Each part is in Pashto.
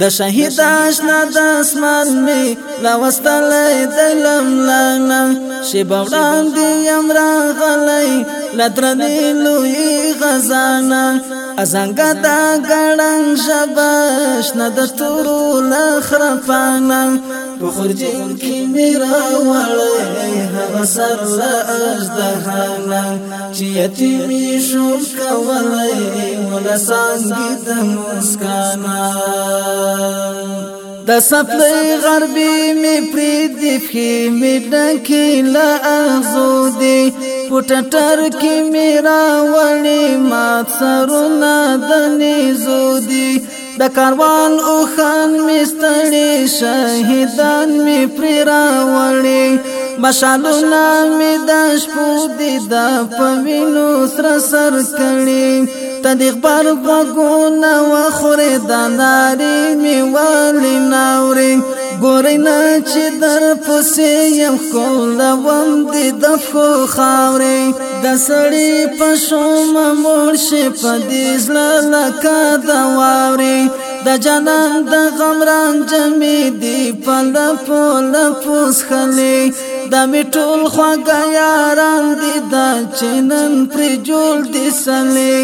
د شهید آشنا د اسمان می لوستلې د لملانا شی بوړان دی امرا غلې لتر دی لوی خزانه ازنګا دا ګړنګ شبش نه د تورو لخرفانا په خرجین کې میرا وړې هغه سر لا اژدهانا چې یتیمې شو کولې ولا سانګې د مسکانا د سپلې غربي می پری دی فخي می ډکه لا اغزو دی پټټر کې میرا وړي ما سرونه د نيزو دی د کاروان او خان مستړي شهیدان می پر راوړي مشالونه می د شپو دي د پوینو سر سر کړي تدیق بار وګونه وخره د ناری می ولې ناوري ګورې نه چې در پسې يم کول وم دې د خو خاورې د سړې پښوم مور شي په دې زړه لکه د واورې د جنان د غمران جمع دی په لپو لپوس خلې د میټول خواګا یاران دي د چنن پر جوړ دي سلې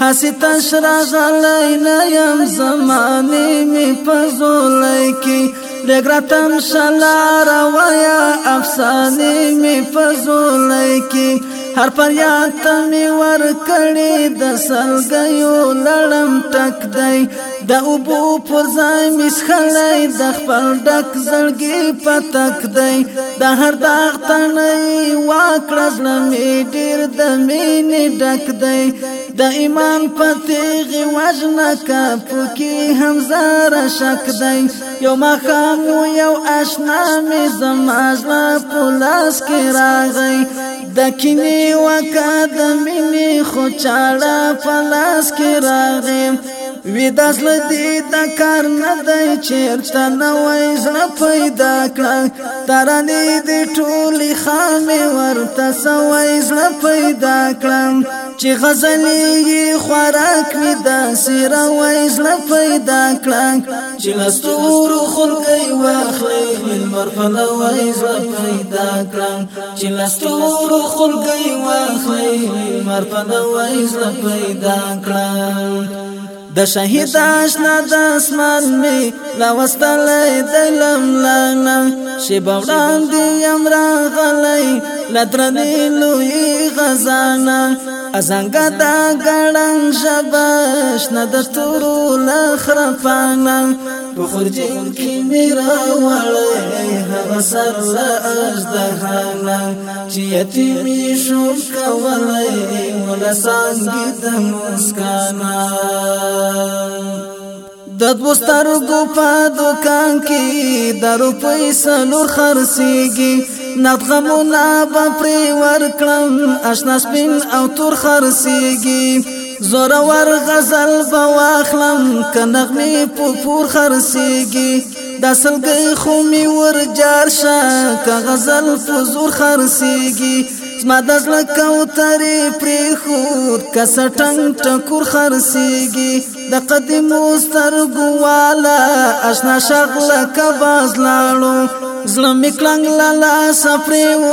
حسي تشرا غلای نه يم زمانه می پزولای کی پرګراتم شلار وایا افسانه می فزولای کی هر پر یاد می ور کړي د سلګیو لړم تک دی د اوبو په ځای مسخلای د خپل ډک زړګي پتک دی د هر داغ تنه واکړه زلمې ډیر د مینې ډک دی د ایمان پتې غوژنه کا پوکي هم زار شک دی یو مخام یو آشنا می زمازلا پولاس کې راغی د کینه وکړه د مینې خو چاړه پلاس کې راغی ودا زل دې د کار نه دی چیرته نه وای زړه پیدا کړه ترانې دې ټولې خامې ورته سوای زړه پیدا کړم چې غزلې خوراک می د سره وای زړه پیدا کړم چې لستور خلګي واخلې من مرفله وای زړه پیدا کړم چې لستور خلګي واخلې مرفله وای زړه پیدا کړم د شهید آشنا د اسمان می راوستلې د لملانا شیبا وړاندې امر غلې لتر دی لوی خزانه ازنګا دا ګړنګ شبش نه د ستورو لخر فانا په خرجین کې میرا وړې هغه سر لا اجدهانا چې یتیمی شو کولای ولا سانګي د مسکانا د دوستر ګو په دکان کې درو پیسې نور خرسيږي فتنت غمونا بپری ورکلم اشنا سپین او تور خرسیگی زورور غزل بواخلم کنغمی پو پور خرسیگی دا سلگی خومی ور جار شا که غزل پو زور خرسیگی زما دز لکو تری پری خود کسا ٹنگ ٹکور خرسیگی دا قدیمو سترگوالا اشنا شغل کباز لالو زړه میکلنګ لالا سفرې و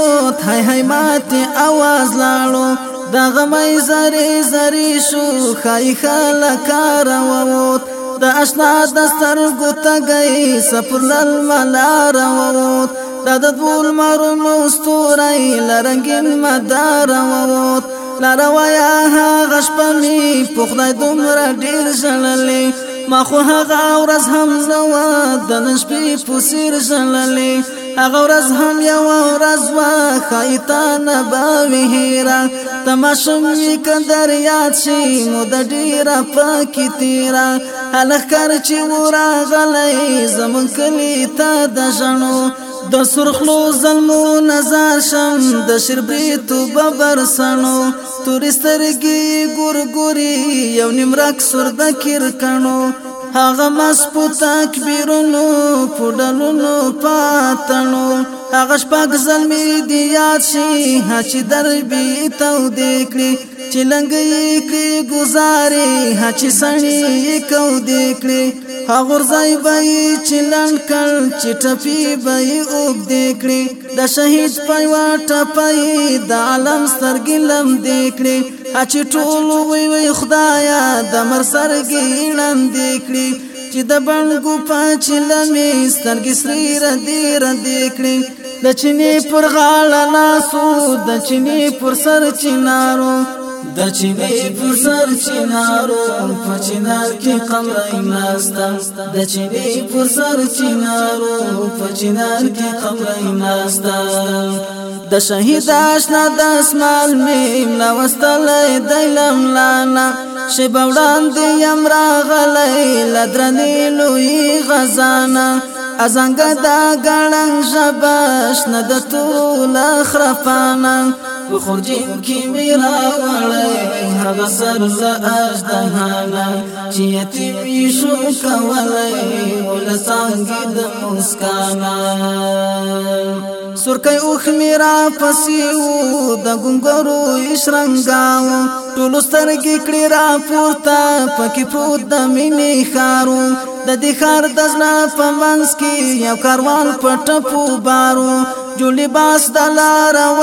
ثای هاي ماته आवाज لاړو دا غمې زری زری شو خای خلکار ووت د آشنا د سترګو تګي سفر لال ملار ووت دا د ټول مرمو ستوري لرنګین مدار ووت لارویا هغه شپه می په خدای دومره ډیر ژړلې ما خو هغه ورځ هم زوا د نشپې پوسیر ژړلې هغه ورځ هم یو ورځ وا خیتان باوی هیرا تماشم کندر یاد شي مود ډیرا پکې تیرا هلک کر چې ورا غلې زمون کلی تا د ژوند د سرخلو ظلمو نظر شم د شربې تو ببر سنو تورې سترګې ګورګوري یو نیمرک سر د کیر کڼو هغه مس په تکبیرونو پډلونو پاتنو هغه شپږ ظلمي دی یاد شي هچ دربي تو دیکلی چلنګې کې گزارې هچ سړې کو دیکلی هغور ځای به چې لنډ کړ چې ټپي به یې اوږدې کړې د شهید په یوه ټپۍ د عالم سترګې لمدې کړې چې ټول وی وی خدایا د مر سرګې لمدې کړې چې د بڼګو په چلمې سترګې سرې ردې ردې کړې د چینې پر غاړه ناسو د چینې پر سر چینارو د چینې پر سر چینارو په چینار کې قمرای ناستا د چینې پر سر چینارو په چینار کې قمرای ناستا د شهید آشنا د اسمال می نوستلې دلم لانا شبوړان دی امرا غلې لدرنې لوی غزانا ازنګ دا ګړنګ شباش نه د ټول خرفانا په خرجین کې میرا وړي هغه سر زاج د هانا چې یتیم یشو کولای ول څنګه د مسکانا سرکای اوخ میرا پسیو د ګنګرو اشرنګاو ټول سترګې کړي را پورته پکې پروت د مینې خارو د دې خار د ځنا په منځ کې یو کاروان پټ پو بارو جوړ لباس د لارو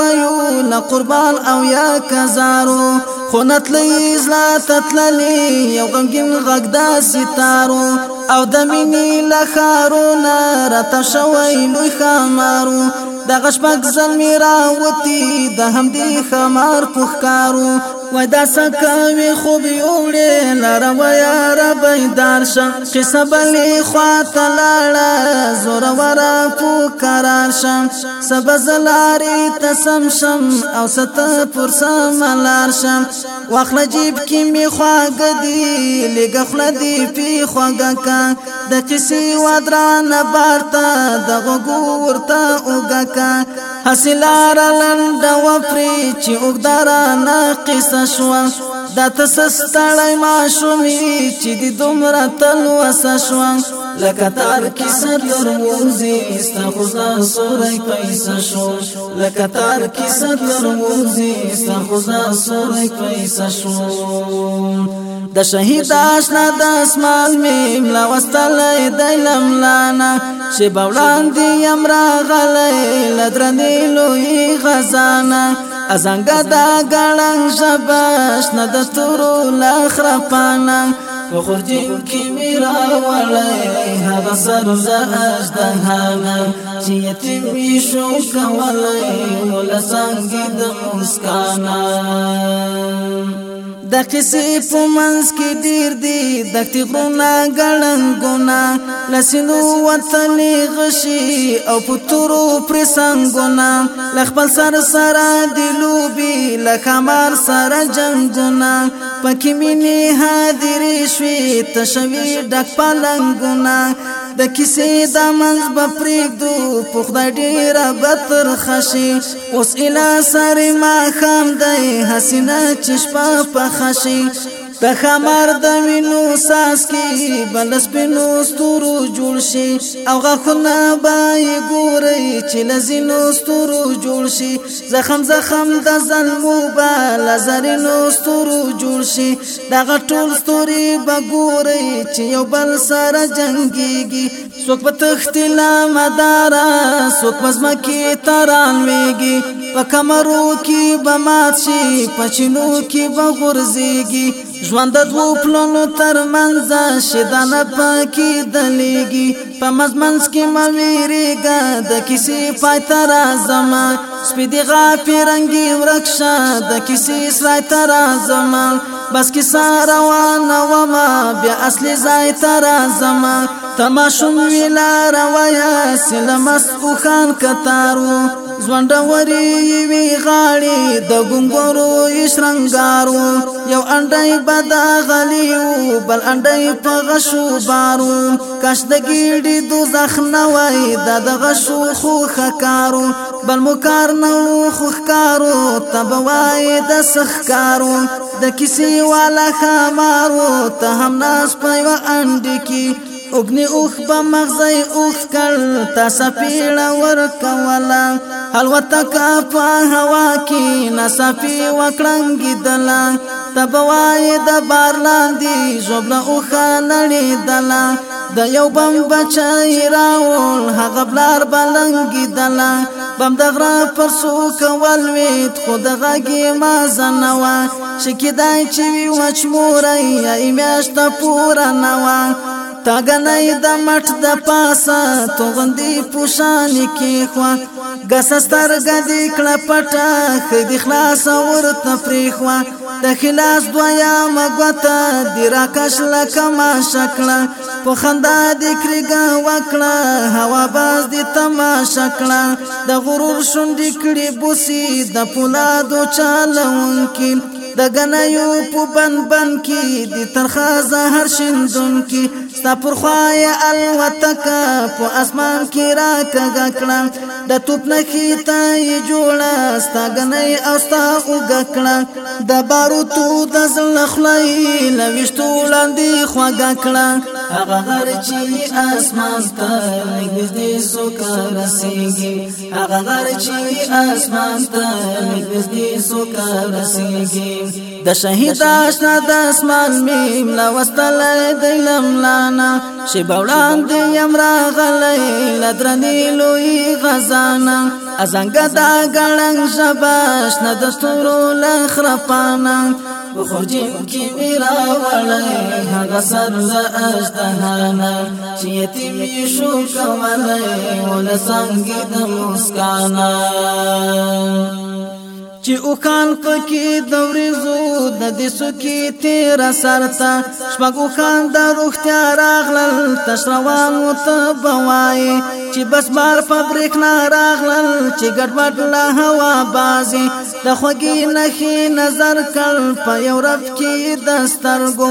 نه قربان او یا کزارو خو نتلی زلا تتللی یو غمگین غږ دا ستارو او د مینې لخارو نه راته شوی لوی خمارو دغه شپږ ځل مې راوتي د همدې خمار په ښکارو و دا سکاوی خوب یوړې لارم یا رب دار شه چې سبلې خوا تلاړه زور ورا پو قرار شم سب زلاري تسم شم او ست پر سم لار شم واخل جیب کې می خواګ دی لګ خپل دی پی خواګ کا د کسی ودران بارتا د غور ته اوګه کا حسلار لند وفری چې وګدارا ناقص شو دا تسستړی ما شومي چې د دومره تل وس شو لکه تار کې سر لرموزي استا خدا سورې پیسې شو لکه تار کې سر لرموزي استا خدا سورې پیسې شو د شهید آشنا د اسمان می ملا وستل د لملانا چې بوړان دی امرا غلې لدرنې لوی خزانه ازنګ دا ګړنګ شپاش نه د تورو لخرپانا غرجين كبيرا وليها بصر زاج دهانا جيتم يشوك ولي ولا سنجد مسكانا د قصې په منځ کې ډیر دی د تیغونه ګړن ګنا لسنو وطن غشي او پتورو پر سنگونه لخپل سر سره دی لوبي لخمار سره جنگونه پکې مینه حاضر شوي تشوي ډک پلنګونه د کیسې د منځ به پرېږدو په خدای ډېره به ترخه شي اوس اله سرې ماښام دی حسینه چې شپه پخه شي د خمر د وینو ساس کی بلس بنو ستورو جوړ شي او غخونه بای ګوري چې لزینو ستورو جوړ شي زخم زخم د ظلمو با لزرینو ستورو جوړ شي دغه ټول ستوري به ګوري چې یو بل سره جنگيږي څوک په تختلا مدارا څوک مزمکی تران ویږي په کمرو کې بمات شي پچنو کې به غورځيږي ژوند د دوو پلونو تر منځ شیدانه پاکی دلیږي په مزمنس کې مویریګا د کیسې پای تر اعظم سپیدی غافی رنگی ورکشا د کیسې سرای تر اعظم بس کی ساروان و ما بیا اصلي ځای تر اعظم تماشوم ویلا روایا سلمس او خان کتارو زونډه وری وی غاړي د ګنګورو شرنګارو یو انډای بدا غلیو بل انډای په غشو بارو کاش د ګیډي دوزخ نه وای د غشو خو خکارو بل مکار نو خوخکارو تبوای د سخکارو د کیسې والا خمارو ته هم ناس په انډ کی اگنی اوخ با مغزی اوخ کل تا سپیل ورکولا حلوتا کا پا هوا کی نسپی وکرنگی دلا تبوای د بار لاندې زوبله اوخه نړېدله د یو بم بچی راول هغه بلار بلنګېدله بم د غره پر څوکه ولوېد خو د غږې مازه نه وه چې کېدای چې وي وچموری یا یې میاشته پوره نه وه تاګنې د مټ د پاسا توغندې پوشان کې خوا غسستر غدې کړه پټه خې د خلاص ورته پری خوا د خلاص دویا مګوتا د راکش لکما شکړه په خندا د کړګا وکړه هوا باز د تما شکړه د غرور شونډې کړي بوسي د پولادو چالون کې د غنیو په بن بن کې د ترخه زهر شندون کې ستا پر خوای الوتکا په اسمان کې را کګکړه د توپ نه کې تای جوړه ستا غنی او ستا وګکړه د بارو تو د زلخلای لويشتو لاندې خواګکړه هغه هر چې اسمان ته نږدې سو کرسيږي هغه هر چې اسمان ته نږدې سو کرسيږي د شهید آشنا د اسمان میم لا وستل د لم لانا شی بولان دی امرا غلې لدرنی لوی غزانا ازنګ دا ګړنګ شباش نه د ستورو لخرپانا بخوجین کی میرا وړی هغه سر ز اجدهانا چې یتیم شو کوملای ول څنګه د مسکانا چې او خان پکې دورې زو د دې سکی تیر سرتا شپګو خان د روختیا راغلل تشروان متبوای چې بس مار فابریک نه راغلل چې ګډوډ لا هوا بازي د خوګي نخي نظر کړ په یو رف کې دسترګو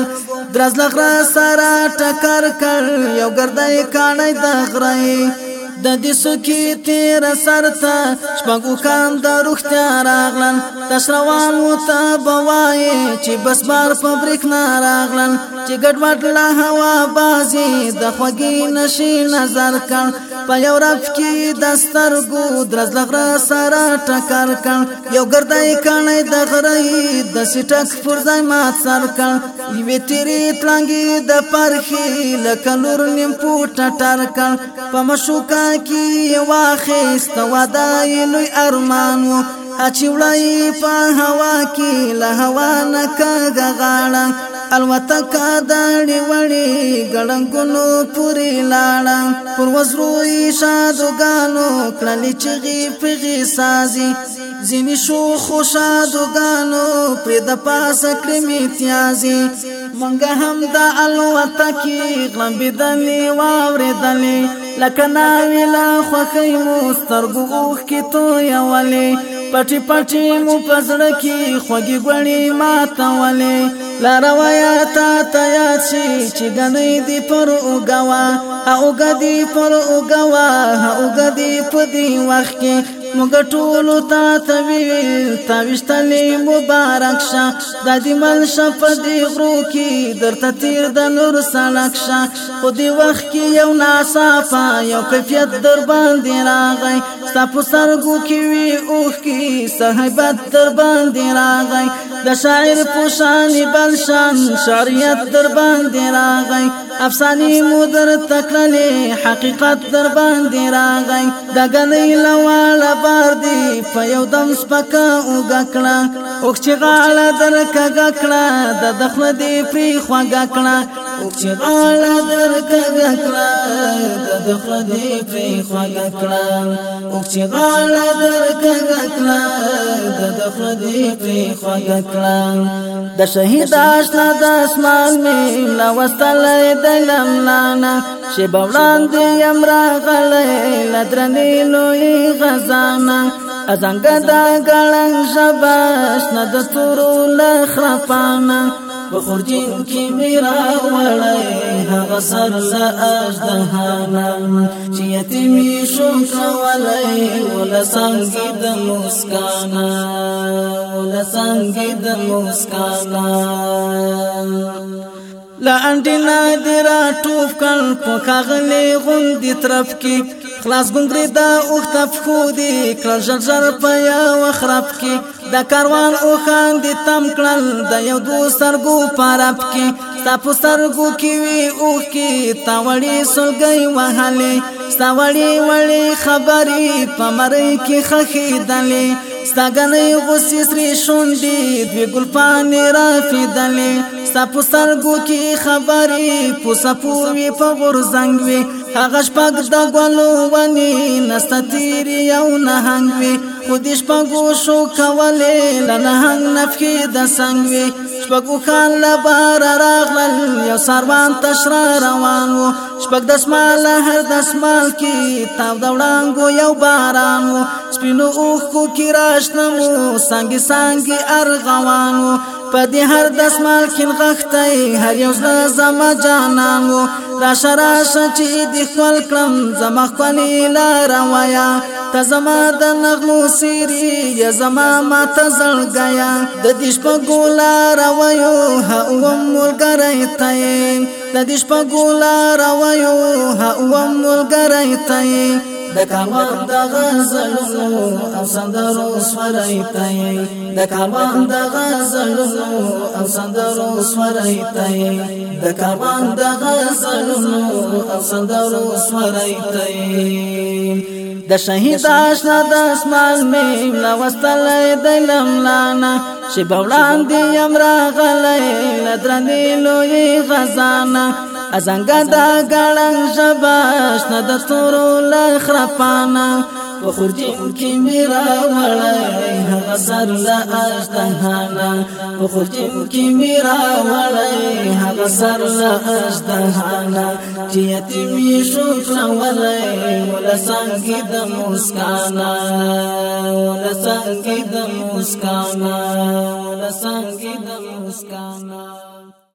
درز لغرا سره ټکر کړ یو ګردای کانه د غرای د دې سکی تیر سرتا شپګو کان د روختیا راغلن تشروان و ته بوای چې بس بار فابریک نه راغلن چې ګډوډ لا هوا بازي د خوګي نشي نظر کړ په یو رف کې د سترګو درز لغرا سره ټکر کړ یو ګردای کانه د غرې د سټک فرځای مات سر کړ یو تیری تلنګي د پرخي لکه نور نیم پټ ټر کړ په مشوکان کې واخیست ودای لوی ارمان وو اچولای په هوا کې له هوا نکا غاړه الوتکا داړي وړي ګړنګونو پوری لاړه پر وزرو شادوګانو کړلې چغي پغي سازي زینی شو خوشادوګانو پر د پاسه کړمې تیازي مونږ هم د الوتکې غلمبدلې واورېدلې لکه ناویلا خوخې مو سترګو اوخ کې تو یولې پټي پټي مو پزړه کې خوږي غړي ماته ولې لارویا تا تیا شي چې غنې دی پر اوګوا اوګ دی پر اوګوا اوګ دی په دی وخت کې مګ ټول تا تویل تا وشتلې مبارک شه د دې مل شپدي غرو کې درته تیر د نور سالک شه په دې وخت کې یو ناصافه یو کیفیت در باندې راغی ستاسو سرګو کې وی اوخ کې صاحبت در باندې راغی د شاعر پوشانی بلشان شریعت در باندې راغی افسانی مو در تکلې حقیقت در باندې راغی د غنې لواله بار دی په یو دم سپکا وګکړه اوخ چې غاړه درکګکړه د دخل دی پری خوګکړه چې غاړه درته کړه د خپل دی په خواګه کړه او چې غاړه درته کړه د خپل دی په خواګه کړه د شهید آشنا د اسمان می لا وستلې د لملانا چې بوړان دی امرا غلې لدرنې لوی غزانا ازنګ دا ګلنګ شباش نه د تورو لخرپانا بخوردین کی میرا وړی هغه سر لا اجدهانا چې یتیمی شو کولای ولا څنګه د مسکانا ولا څنګه د مسکانا لا انټینا دی را ټوف کړ په کاغلي غوندې طرف کې خلاص ګنګري دا اوخ تف خو دی کړ جر جر په یا وخرب کې د کاروان او خان دي تم کړل د یو دو سرګو پارپ کې تاسو سرګو کې وی او کې تاوړې سلګي وهاله تاوړې وړې خبرې پمرې کې خخې دلې ستګنې غوسې سری شونډې دوی ګلپان را فیدلې سپو سرګو کې خبرې پو سپو وی په ور زنګ وی هغه شپږ د غلو ونی نستتیر یو نه هنګ وی خودش پنګو شو کولې لنهنګ نفخي د سنگوي شپګو خان لبار راغلل یو سروان تشرا روان وو شپګ د سمال هر د سمال کې تاو د وړانګو یو باران وو سپینو اوخو کې راشنمو سنگي سنگي ارغوان وو په دې هر د سمال کې غختای هر یو زما جانان وو دا شراش چې د خپل کړم زما خپل لار وایا ته زما د نغلو سری یا زما ما ته زړګیا د دې شپه ګولا راوایو ها اوم ملګری ته د دې شپه ګولا راوایو ها اوم ملګری ته د کمال د غزلونو او سندرو سورای تای د کمال د غزلونو او سندرو سورای تای د کمال د غزلونو او سندرو سورای تای د شهید آشنا د اسمان می لوستل د لملانا شی بولاندی امرا غلې لدرنی لوی خزانه ازنګا دا ګړنګ ژباش نه د تورو لخ رپانا په خورجي خورجي میرا وړای هغه سر لا اجدهانا په خورجي خورجي میرا وړای هغه سر لا اجدهانا چې یتیمې شو کړولای ولا څنګه د مسکانا ولا څنګه د مسکانا ولا څنګه د مسکانا